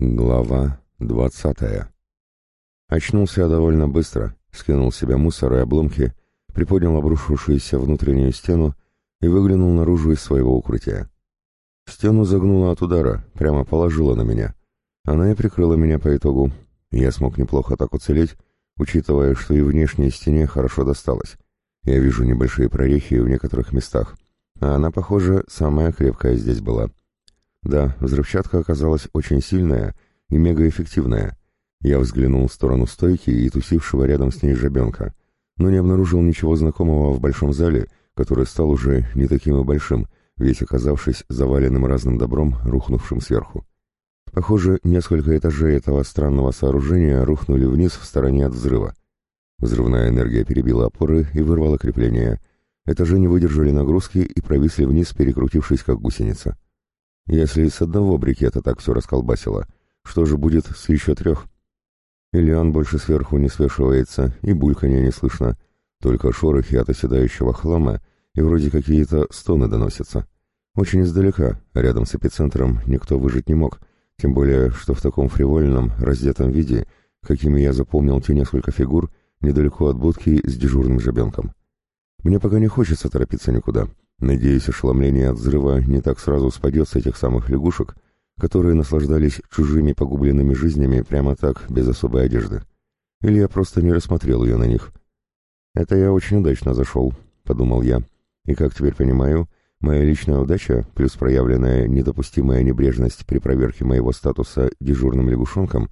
Глава двадцатая. Очнулся я довольно быстро, скинул с себя мусор и обломки, приподнял обрушившуюся внутреннюю стену и выглянул наружу из своего укрытия. Стену загнула от удара, прямо положила на меня. Она и прикрыла меня по итогу. Я смог неплохо так уцелеть, учитывая, что и внешней стене хорошо досталось. Я вижу небольшие прорехи в некоторых местах, а она, похоже, самая крепкая здесь была. Да, взрывчатка оказалась очень сильная и мегаэффективная. Я взглянул в сторону стойки и тусившего рядом с ней жабенка, но не обнаружил ничего знакомого в большом зале, который стал уже не таким и большим, весь оказавшись заваленным разным добром, рухнувшим сверху. Похоже, несколько этажей этого странного сооружения рухнули вниз в стороне от взрыва. Взрывная энергия перебила опоры и вырвала крепления. Этажи не выдержали нагрузки и провисли вниз, перекрутившись как гусеница. Если с одного брикета так все расколбасило, что же будет с еще трех? Ильян больше сверху не свешивается, и бульканья не слышно, только шорохи от оседающего хлама и вроде какие-то стоны доносятся. Очень издалека, рядом с эпицентром, никто выжить не мог, тем более, что в таком фривольном, раздетом виде, какими я запомнил те несколько фигур, недалеко от будки с дежурным жабенком. Мне пока не хочется торопиться никуда, Надеюсь, ошеломление от взрыва не так сразу спадет с этих самых лягушек, которые наслаждались чужими погубленными жизнями прямо так, без особой одежды. Или я просто не рассмотрел ее на них. «Это я очень удачно зашел», — подумал я. «И как теперь понимаю, моя личная удача, плюс проявленная недопустимая небрежность при проверке моего статуса дежурным лягушонком,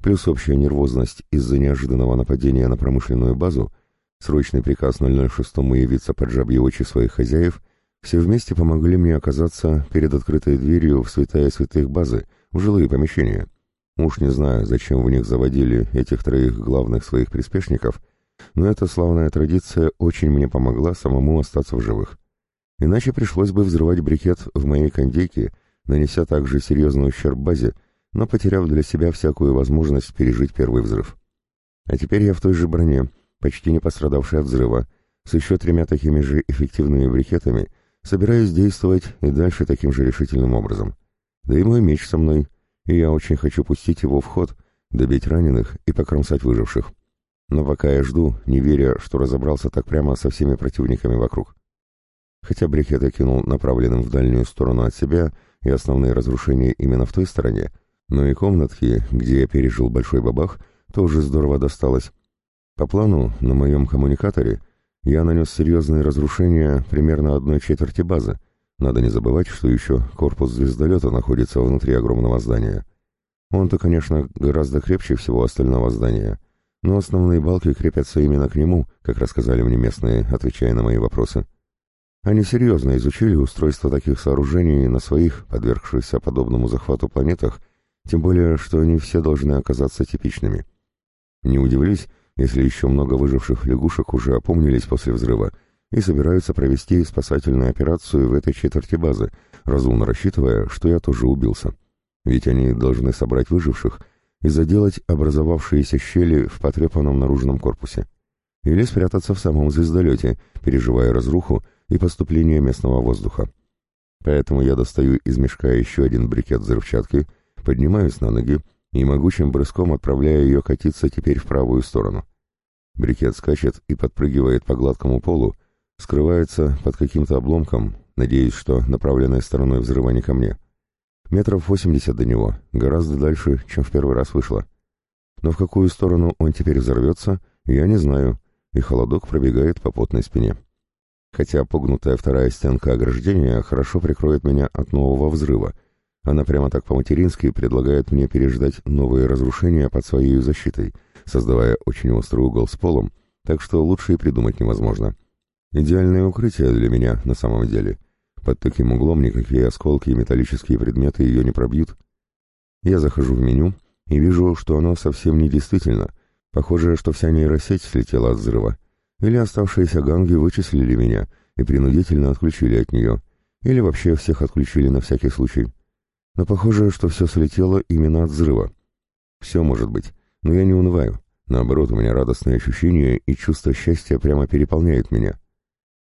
плюс общая нервозность из-за неожиданного нападения на промышленную базу — срочный приказ 006 явиться под жабьи очи своих хозяев, все вместе помогли мне оказаться перед открытой дверью в святая святых базы, в жилые помещения. Уж не знаю, зачем в них заводили этих троих главных своих приспешников, но эта славная традиция очень мне помогла самому остаться в живых. Иначе пришлось бы взрывать брикет в моей кондейке, нанеся также серьезный ущерб базе, но потеряв для себя всякую возможность пережить первый взрыв. А теперь я в той же броне, почти не пострадавший от взрыва, с еще тремя такими же эффективными брикетами, собираюсь действовать и дальше таким же решительным образом. Да и мой меч со мной, и я очень хочу пустить его в ход, добить раненых и покромсать выживших. Но пока я жду, не веря, что разобрался так прямо со всеми противниками вокруг. Хотя брикет я кинул направленным в дальнюю сторону от себя, и основные разрушения именно в той стороне, но и комнатки, где я пережил большой бабах, тоже здорово досталось, по плану, на моем коммуникаторе я нанес серьезные разрушения примерно одной четверти базы. Надо не забывать, что еще корпус звездолета находится внутри огромного здания. Он-то, конечно, гораздо крепче всего остального здания, но основные балки крепятся именно к нему, как рассказали мне местные, отвечая на мои вопросы. Они серьезно изучили устройство таких сооружений на своих, подвергшихся подобному захвату планетах, тем более, что они все должны оказаться типичными. Не удивлюсь, если еще много выживших лягушек уже опомнились после взрыва и собираются провести спасательную операцию в этой четверти базы, разумно рассчитывая, что я тоже убился. Ведь они должны собрать выживших и заделать образовавшиеся щели в потрепанном наружном корпусе. Или спрятаться в самом звездолете, переживая разруху и поступление местного воздуха. Поэтому я достаю из мешка еще один брикет взрывчатки, поднимаюсь на ноги и могучим брызком отправляя ее катиться теперь в правую сторону. Брикет скачет и подпрыгивает по гладкому полу, скрывается под каким-то обломком, надеясь, что направленной стороной взрыва не ко мне. Метров восемьдесят до него, гораздо дальше, чем в первый раз вышло. Но в какую сторону он теперь взорвется, я не знаю, и холодок пробегает по потной спине. Хотя погнутая вторая стенка ограждения хорошо прикроет меня от нового взрыва, она прямо так по-матерински предлагает мне переждать новые разрушения под своей защитой, создавая очень острый угол с полом, так что лучше и придумать невозможно. Идеальное укрытие для меня на самом деле. Под таким углом никакие осколки и металлические предметы ее не пробьют. Я захожу в меню и вижу, что оно совсем не действительно. Похоже, что вся нейросеть слетела от взрыва. Или оставшиеся ганги вычислили меня и принудительно отключили от нее. Или вообще всех отключили на всякий случай. Но похоже, что все слетело именно от взрыва. Все может быть, но я не унываю. Наоборот, у меня радостные ощущения и чувство счастья прямо переполняет меня.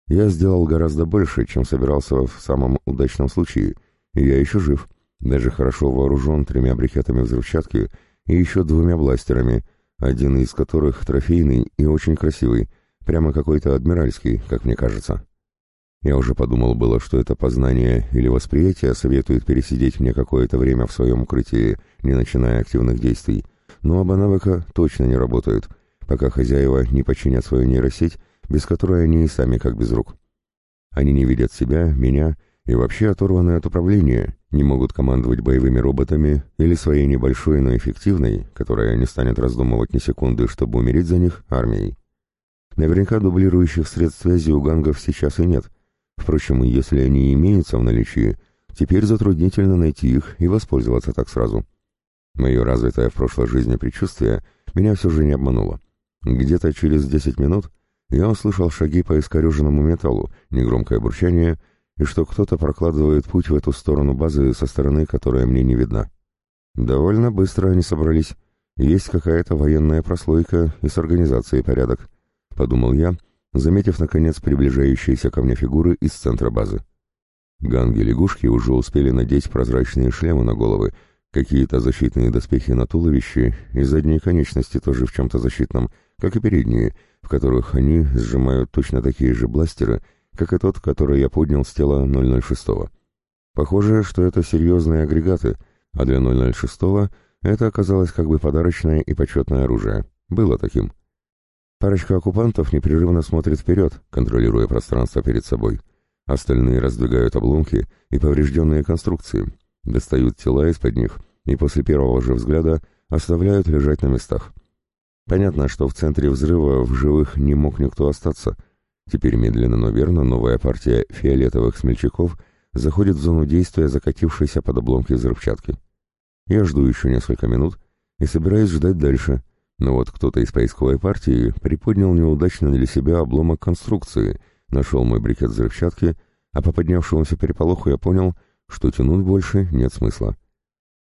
Я сделал гораздо больше, чем собирался в самом удачном случае, и я еще жив. Даже хорошо вооружен тремя брикетами взрывчатки и еще двумя бластерами, один из которых трофейный и очень красивый, прямо какой-то адмиральский, как мне кажется. Я уже подумал было, что это познание или восприятие советует пересидеть мне какое-то время в своем укрытии, не начиная активных действий, но оба навыка точно не работают, пока хозяева не починят свою нейросеть, без которой они и сами как без рук. Они не видят себя, меня и вообще оторваны от управления, не могут командовать боевыми роботами или своей небольшой, но эффективной, которая не станет раздумывать ни секунды, чтобы умереть за них, армией. Наверняка дублирующих средств связи у гангов сейчас и нет. Впрочем, если они имеются в наличии, теперь затруднительно найти их и воспользоваться так сразу. Мое развитое в прошлой жизни предчувствие меня все же не обмануло. Где-то через десять минут я услышал шаги по искореженному металлу, негромкое бурчание, и что кто-то прокладывает путь в эту сторону базы со стороны, которая мне не видна. Довольно быстро они собрались. Есть какая-то военная прослойка и с организацией порядок, — подумал я, заметив, наконец, приближающиеся ко мне фигуры из центра базы. Ганги-лягушки уже успели надеть прозрачные шлемы на головы, какие-то защитные доспехи на туловище и задние конечности тоже в чем-то защитном, как и передние, в которых они сжимают точно такие же бластеры, как и тот, который я поднял с тела 006-го. Похоже, что это серьезные агрегаты, а для 006-го это оказалось как бы подарочное и почетное оружие. Было таким. Парочка оккупантов непрерывно смотрит вперед, контролируя пространство перед собой. Остальные раздвигают обломки и поврежденные конструкции, достают тела из-под них и после первого же взгляда оставляют лежать на местах. Понятно, что в центре взрыва в живых не мог никто остаться. Теперь медленно, но верно новая партия фиолетовых смельчаков заходит в зону действия закатившейся под обломки взрывчатки. Я жду еще несколько минут и собираюсь ждать дальше, но вот кто-то из поисковой партии приподнял неудачно для себя обломок конструкции, нашел мой брикет взрывчатки, а по поднявшемуся переполоху я понял, что тянуть больше нет смысла.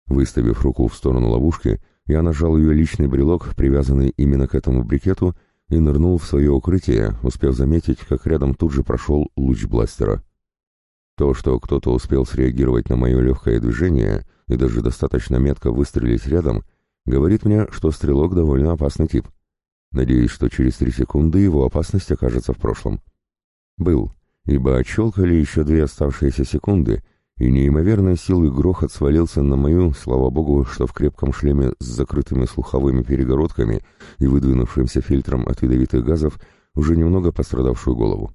Выставив руку в сторону ловушки, я нажал ее личный брелок, привязанный именно к этому брикету, и нырнул в свое укрытие, успев заметить, как рядом тут же прошел луч бластера. То, что кто-то успел среагировать на мое легкое движение и даже достаточно метко выстрелить рядом, говорит мне, что стрелок довольно опасный тип. Надеюсь, что через три секунды его опасность окажется в прошлом. Был, ибо отщелкали еще две оставшиеся секунды, и неимоверной силой грохот свалился на мою, слава богу, что в крепком шлеме с закрытыми слуховыми перегородками и выдвинувшимся фильтром от ядовитых газов уже немного пострадавшую голову.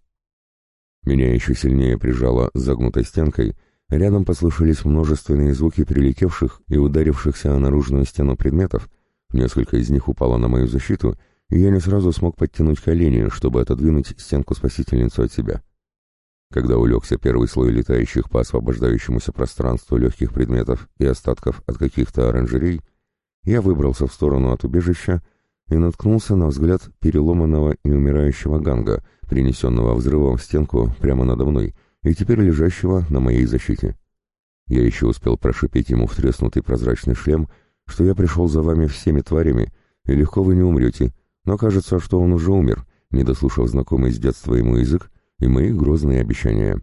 Меня еще сильнее прижало загнутой стенкой, Рядом послышались множественные звуки прилетевших и ударившихся о наружную стену предметов. Несколько из них упало на мою защиту, и я не сразу смог подтянуть колени, чтобы отодвинуть стенку-спасительницу от себя. Когда улегся первый слой летающих по освобождающемуся пространству легких предметов и остатков от каких-то оранжерей, я выбрался в сторону от убежища и наткнулся на взгляд переломанного и умирающего ганга, принесенного взрывом в стенку прямо надо мной — и теперь лежащего на моей защите. Я еще успел прошипеть ему в треснутый прозрачный шлем, что я пришел за вами всеми тварями, и легко вы не умрете, но кажется, что он уже умер, не дослушав знакомый с детства ему язык и мои грозные обещания.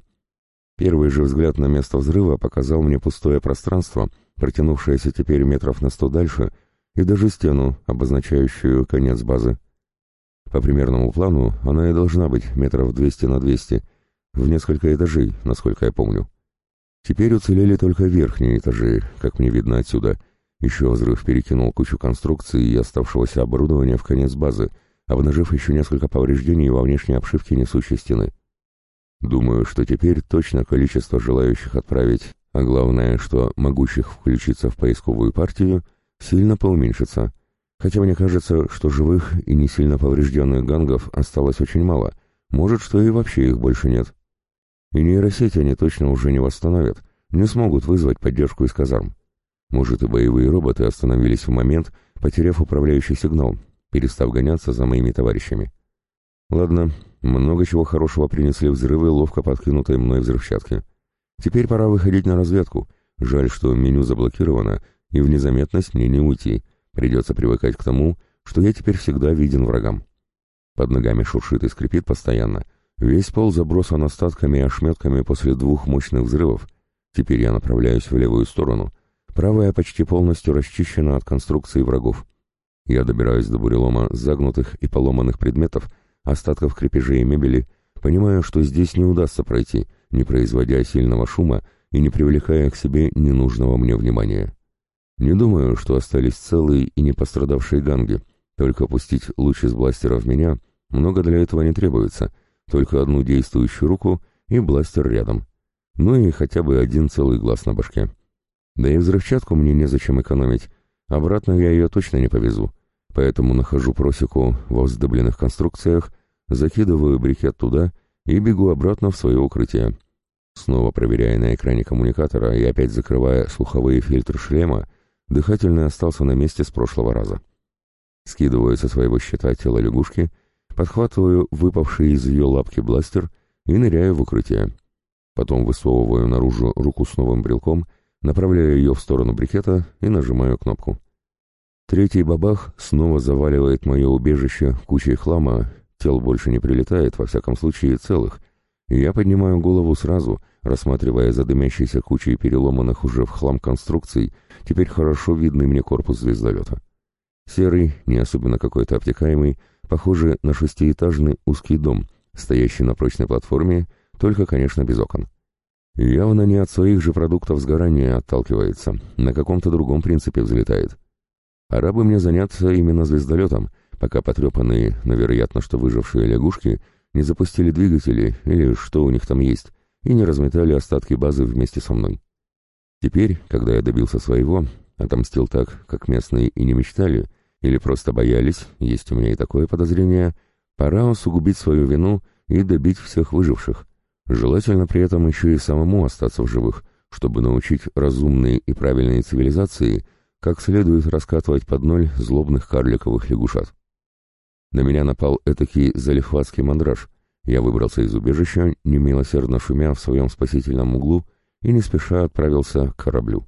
Первый же взгляд на место взрыва показал мне пустое пространство, протянувшееся теперь метров на сто дальше, и даже стену, обозначающую конец базы. По примерному плану она и должна быть метров двести на двести в несколько этажей, насколько я помню. Теперь уцелели только верхние этажи, как мне видно отсюда. Еще взрыв перекинул кучу конструкций и оставшегося оборудования в конец базы, обнажив еще несколько повреждений во внешней обшивке несущей стены. Думаю, что теперь точно количество желающих отправить, а главное, что могущих включиться в поисковую партию, сильно поуменьшится. Хотя мне кажется, что живых и не сильно поврежденных гангов осталось очень мало. Может, что и вообще их больше нет. И нейросети они точно уже не восстановят, не смогут вызвать поддержку из казарм. Может, и боевые роботы остановились в момент, потеряв управляющий сигнал, перестав гоняться за моими товарищами. Ладно, много чего хорошего принесли взрывы ловко подкинутой мной взрывчатки. Теперь пора выходить на разведку. Жаль, что меню заблокировано, и в незаметность мне не уйти. Придется привыкать к тому, что я теперь всегда виден врагам. Под ногами шуршит и скрипит постоянно, Весь пол забросан остатками и ошметками после двух мощных взрывов. Теперь я направляюсь в левую сторону. Правая почти полностью расчищена от конструкции врагов. Я добираюсь до бурелома загнутых и поломанных предметов, остатков крепежей и мебели, понимаю, что здесь не удастся пройти, не производя сильного шума и не привлекая к себе ненужного мне внимания. Не думаю, что остались целые и не пострадавшие ганги, только пустить луч из бластера в меня много для этого не требуется, только одну действующую руку и бластер рядом. Ну и хотя бы один целый глаз на башке. Да и взрывчатку мне незачем экономить, обратно я ее точно не повезу, поэтому нахожу просеку во вздобленных конструкциях, закидываю брикет туда и бегу обратно в свое укрытие. Снова проверяя на экране коммуникатора и опять закрывая слуховые фильтры шлема, дыхательный остался на месте с прошлого раза. Скидываю со своего щита тело лягушки, подхватываю выпавший из ее лапки бластер и ныряю в укрытие. Потом высовываю наружу руку с новым брелком, направляю ее в сторону брикета и нажимаю кнопку. Третий бабах снова заваливает мое убежище кучей хлама, тел больше не прилетает, во всяком случае целых, и я поднимаю голову сразу, рассматривая задымящейся кучей переломанных уже в хлам конструкций, теперь хорошо видный мне корпус звездолета. Серый, не особенно какой-то обтекаемый, похожий на шестиэтажный узкий дом, стоящий на прочной платформе, только, конечно, без окон. Явно не от своих же продуктов сгорания отталкивается, на каком-то другом принципе взлетает. Арабы мне заняться именно звездолетом, пока потрепанные, но вероятно, что выжившие лягушки не запустили двигатели или что у них там есть, и не разметали остатки базы вместе со мной. Теперь, когда я добился своего, отомстил так, как местные и не мечтали, или просто боялись, есть у меня и такое подозрение, пора усугубить свою вину и добить всех выживших. Желательно при этом еще и самому остаться в живых, чтобы научить разумные и правильные цивилизации, как следует раскатывать под ноль злобных карликовых лягушат. На меня напал этакий залихватский мандраж. Я выбрался из убежища, немилосердно шумя в своем спасительном углу, и не спеша отправился к кораблю.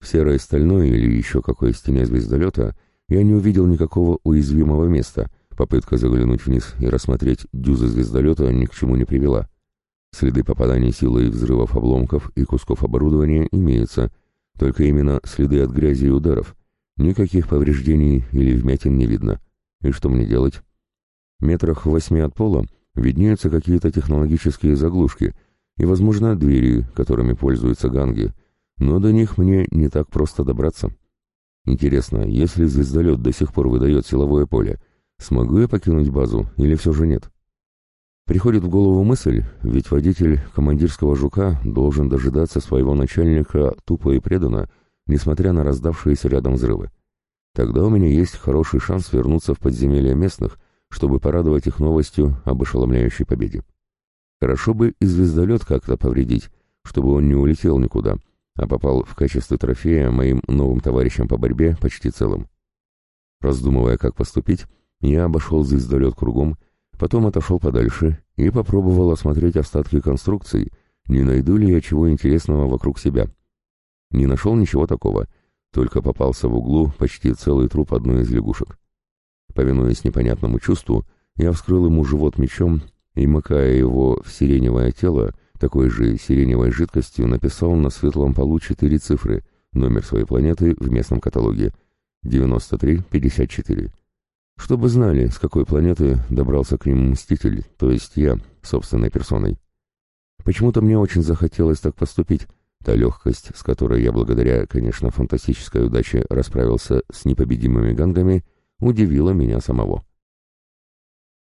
В серой стальной или еще какой стене звездолета я не увидел никакого уязвимого места. Попытка заглянуть вниз и рассмотреть дюзы звездолета ни к чему не привела. Следы попаданий силой взрывов обломков и кусков оборудования имеются, только именно следы от грязи и ударов. Никаких повреждений или вмятин не видно. И что мне делать? Метрах в восьми от пола виднеются какие-то технологические заглушки и, возможно, двери, которыми пользуются ганги, но до них мне не так просто добраться. Интересно, если звездолет до сих пор выдает силовое поле, смогу я покинуть базу или все же нет? Приходит в голову мысль, ведь водитель командирского «Жука» должен дожидаться своего начальника тупо и преданно, несмотря на раздавшиеся рядом взрывы. Тогда у меня есть хороший шанс вернуться в подземелье местных, чтобы порадовать их новостью об ошеломляющей победе. Хорошо бы и звездолет как-то повредить, чтобы он не улетел никуда, а попал в качестве трофея моим новым товарищам по борьбе почти целым. Раздумывая, как поступить, я обошел звездолет кругом, потом отошел подальше и попробовал осмотреть остатки конструкций, не найду ли я чего интересного вокруг себя. Не нашел ничего такого, только попался в углу почти целый труп одной из лягушек. Повинуясь непонятному чувству, я вскрыл ему живот мечом и, макая его в сиреневое тело, такой же сиреневой жидкостью написал на светлом полу четыре цифры, номер своей планеты в местном каталоге 9354. Чтобы знали, с какой планеты добрался к ним Мститель, то есть я, собственной персоной. Почему-то мне очень захотелось так поступить, Та легкость, с которой я благодаря, конечно, фантастической удаче расправился с непобедимыми гангами, удивила меня самого.